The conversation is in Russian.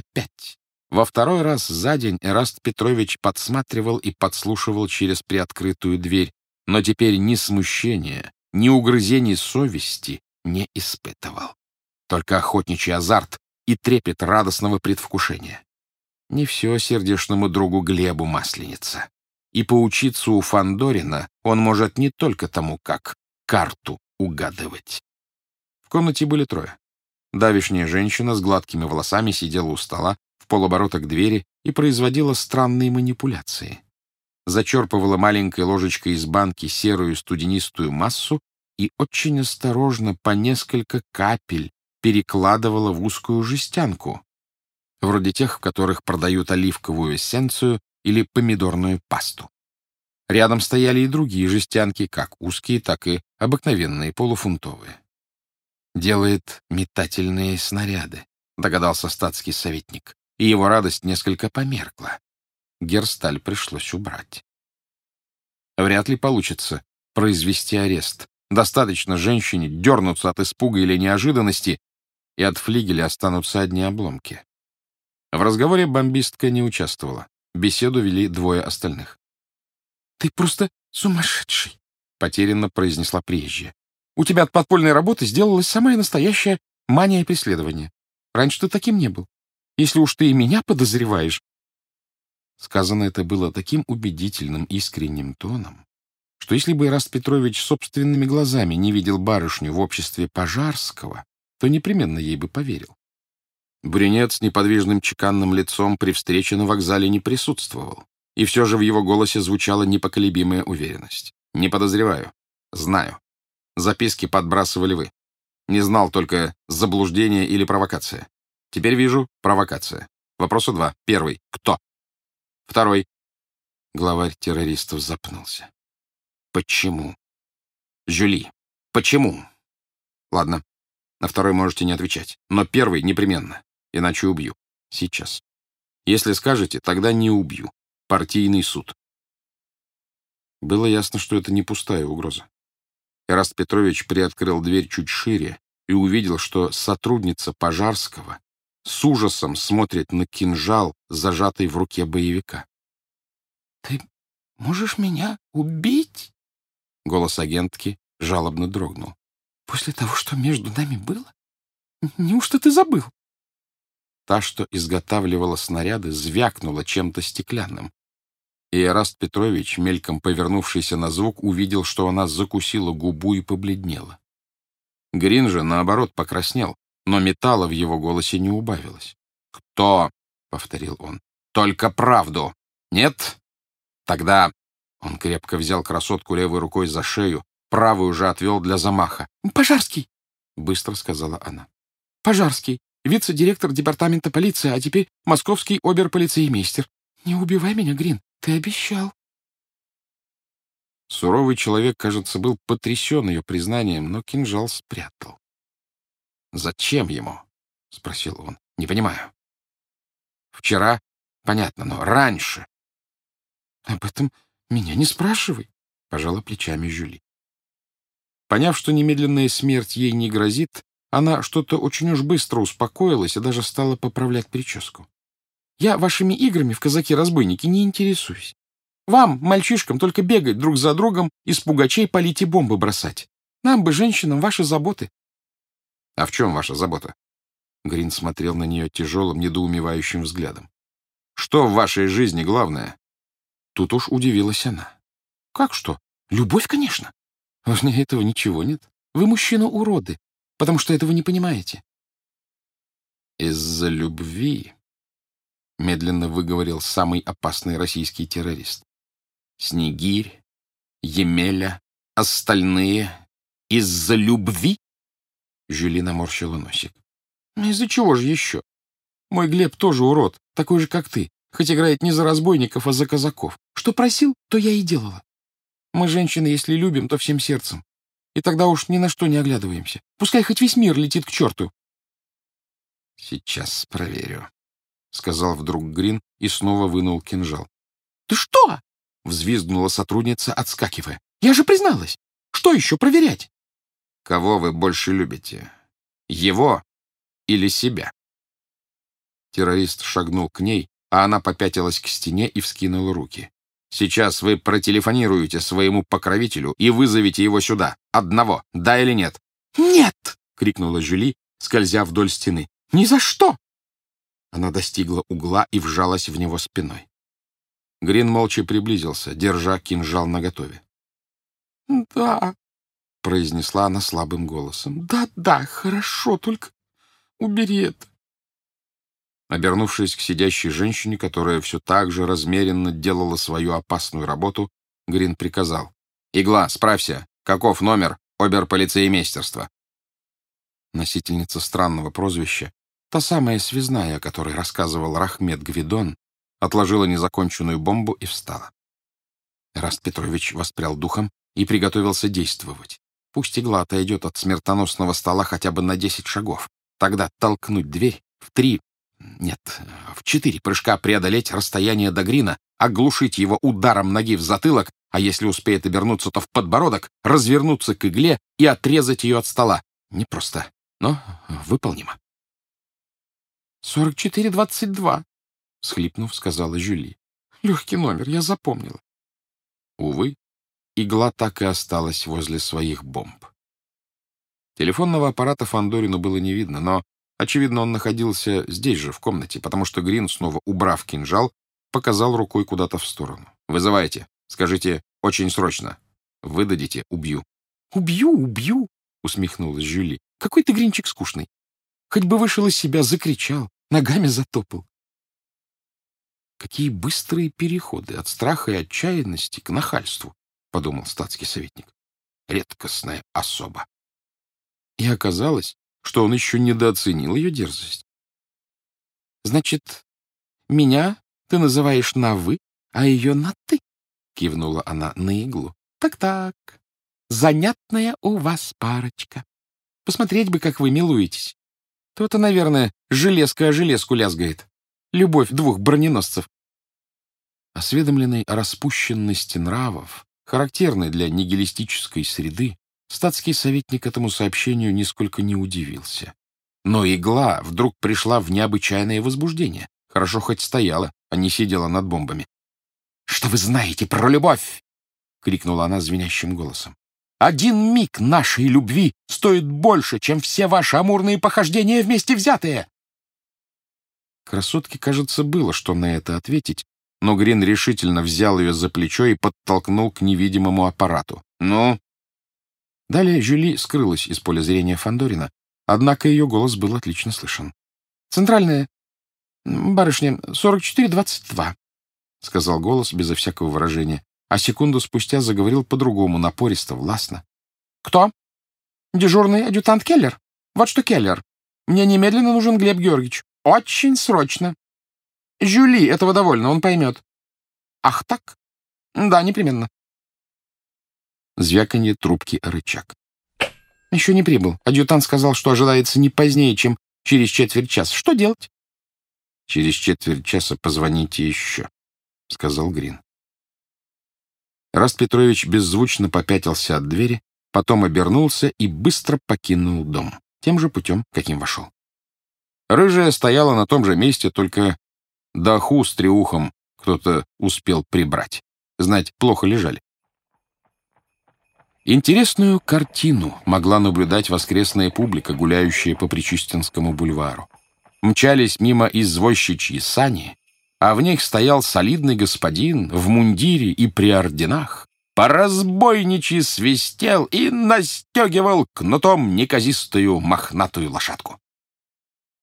опять. Во второй раз за день Эраст Петрович подсматривал и подслушивал через приоткрытую дверь, но теперь ни смущения, ни угрызений совести не испытывал. Только охотничий азарт и трепет радостного предвкушения. Не все сердечному другу Глебу масленица. И поучиться у Фандорина он может не только тому, как карту угадывать. В комнате были трое. Давишняя женщина с гладкими волосами сидела у стола в полоборота к двери и производила странные манипуляции. Зачерпывала маленькой ложечкой из банки серую студенистую массу и очень осторожно по несколько капель перекладывала в узкую жестянку, вроде тех, в которых продают оливковую эссенцию или помидорную пасту. Рядом стояли и другие жестянки, как узкие, так и обыкновенные, полуфунтовые. «Делает метательные снаряды», — догадался статский советник, и его радость несколько померкла. Герсталь пришлось убрать. Вряд ли получится произвести арест. Достаточно женщине дернуться от испуга или неожиданности, и от флигеля останутся одни обломки. В разговоре бомбистка не участвовала. Беседу вели двое остальных. «Ты просто сумасшедший», — потерянно произнесла приезжая. «У тебя от подпольной работы сделалась самая настоящая мания преследования. Раньше ты таким не был. Если уж ты и меня подозреваешь...» Сказано это было таким убедительным, искренним тоном, что если бы Ираст Петрович собственными глазами не видел барышню в обществе Пожарского, то непременно ей бы поверил. Брюнет с неподвижным чеканным лицом при встрече на вокзале не присутствовал, и все же в его голосе звучала непоколебимая уверенность. «Не подозреваю. Знаю. Записки подбрасывали вы. Не знал только, заблуждение или провокация. Теперь вижу провокация. Вопросу два. Первый. Кто? Второй. Главарь террористов запнулся. Почему? Жюли. Почему? Ладно. На второй можете не отвечать. Но первый непременно иначе убью. Сейчас. Если скажете, тогда не убью. Партийный суд. Было ясно, что это не пустая угроза. Эраст Петрович приоткрыл дверь чуть шире и увидел, что сотрудница Пожарского с ужасом смотрит на кинжал, зажатый в руке боевика. — Ты можешь меня убить? Голос агентки жалобно дрогнул. — После того, что между нами было? Неужто ты забыл? Та, что изготавливала снаряды, звякнула чем-то стеклянным. И Эраст Петрович, мельком повернувшийся на звук, увидел, что она закусила губу и побледнела. Грин же, наоборот, покраснел, но металла в его голосе не убавилось. «Кто?» — повторил он. «Только правду! Нет? Тогда...» Он крепко взял красотку левой рукой за шею, правую же отвел для замаха. «Пожарский!» — быстро сказала она. «Пожарский! вице-директор департамента полиции, а теперь московский оберполицеймейстер. Не убивай меня, Грин, ты обещал. Суровый человек, кажется, был потрясен ее признанием, но кинжал спрятал. «Зачем ему?» — спросил он. «Не понимаю». «Вчера? Понятно, но раньше». «Об этом меня не спрашивай», — пожала плечами Жюли. Поняв, что немедленная смерть ей не грозит, она что-то очень уж быстро успокоилась и даже стала поправлять прическу. «Я вашими играми в казаки-разбойники не интересуюсь. Вам, мальчишкам, только бегать друг за другом, из пугачей полить и бомбы бросать. Нам бы, женщинам, ваши заботы». «А в чем ваша забота?» Грин смотрел на нее тяжелым, недоумевающим взглядом. «Что в вашей жизни главное?» Тут уж удивилась она. «Как что? Любовь, конечно. Важнее этого ничего нет. Вы мужчина-уроды потому что этого не понимаете. Из-за любви, медленно выговорил самый опасный российский террорист. Снегирь, Емеля, остальные из-за любви? Жюли наморщила носик. Из-за чего же еще? Мой Глеб тоже урод, такой же, как ты, хоть играет не за разбойников, а за казаков. Что просил, то я и делала. Мы, женщины, если любим, то всем сердцем. И тогда уж ни на что не оглядываемся. Пускай хоть весь мир летит к черту. — Сейчас проверю, — сказал вдруг Грин и снова вынул кинжал. — Ты что? — взвизгнула сотрудница, отскакивая. — Я же призналась. Что еще проверять? — Кого вы больше любите? Его или себя? Террорист шагнул к ней, а она попятилась к стене и вскинула руки. «Сейчас вы протелефонируете своему покровителю и вызовете его сюда. Одного. Да или нет?» «Нет!» — крикнула Жюли, скользя вдоль стены. «Ни за что!» Она достигла угла и вжалась в него спиной. Грин молча приблизился, держа кинжал наготове. «Да», — произнесла она слабым голосом. «Да-да, хорошо, только убери это». Обернувшись к сидящей женщине, которая все так же размеренно делала свою опасную работу, Грин приказал. «Игла, справься, каков номер оберполицеймейстерства?» Носительница странного прозвища, та самая связная, о которой рассказывал Рахмет Гвидон, отложила незаконченную бомбу и встала. Раст Петрович воспрял духом и приготовился действовать. Пусть игла отойдет от смертоносного стола хотя бы на десять шагов. Тогда толкнуть дверь в три, нет, в четыре прыжка преодолеть расстояние до Грина, оглушить его ударом ноги в затылок, а если успеет обернуться, то в подбородок, развернуться к игле и отрезать ее от стола. Непросто, но выполнимо. «Сорок четыре двадцать два», — схлипнув, сказала Жюли. «Легкий номер, я запомнила». Увы, игла так и осталась возле своих бомб. Телефонного аппарата Фандорину было не видно, но, очевидно, он находился здесь же, в комнате, потому что Грин, снова убрав кинжал, показал рукой куда-то в сторону. «Вызывайте. Скажите, очень срочно. Выдадите — убью». «Убью, убью!» — усмехнулась Жюли. «Какой ты гринчик скучный. Хоть бы вышел из себя, закричал, ногами затопал. Какие быстрые переходы от страха и отчаянности к нахальству. — подумал статский советник. Редкостная особа. И оказалось, что он еще недооценил ее дерзость. «Значит, меня ты называешь на «вы», а ее на «ты», — кивнула она на иглу. «Так-так, занятная у вас парочка. Посмотреть бы, как вы милуетесь. То-то, наверное, железка о железку лязгает. Любовь двух броненосцев». Осведомленный о распущенности нравов, характерной для нигилистической среды, статский советник этому сообщению нисколько не удивился. Но игла вдруг пришла в необычайное возбуждение. Хорошо хоть стояла, а не сидела над бомбами. «Что вы знаете про любовь?» — крикнула она звенящим голосом. «Один миг нашей любви стоит больше, чем все ваши амурные похождения вместе взятые!» Красотке, кажется, было что на это ответить, но Грин решительно взял ее за плечо и подтолкнул к невидимому аппарату. «Ну?» Далее Жюли скрылась из поля зрения Фандорина, однако ее голос был отлично слышен. «Центральная, барышня, 44-22», — сказал голос безо всякого выражения, а секунду спустя заговорил по-другому, напористо, властно. «Кто? Дежурный адъютант Келлер? Вот что, Келлер, мне немедленно нужен Глеб Георгиевич. Очень срочно. Жюли этого довольно, он поймет. Ах так? Да, непременно. Звяканье трубки рычаг. Еще не прибыл. Адъютант сказал, что ожидается не позднее, чем через четверть часа. Что делать? Через четверть часа позвоните еще, — сказал Грин. Раст Петрович беззвучно попятился от двери, потом обернулся и быстро покинул дом, тем же путем, каким вошел. Рыжая стояла на том же месте, только Даху с триухом кто-то успел прибрать. Знать, плохо лежали. Интересную картину могла наблюдать воскресная публика, гуляющая по Причистинскому бульвару. Мчались мимо извозчичьи сани, а в них стоял солидный господин в мундире и при орденах, по разбойничьи свистел и настегивал кнутом неказистую мохнатую лошадку.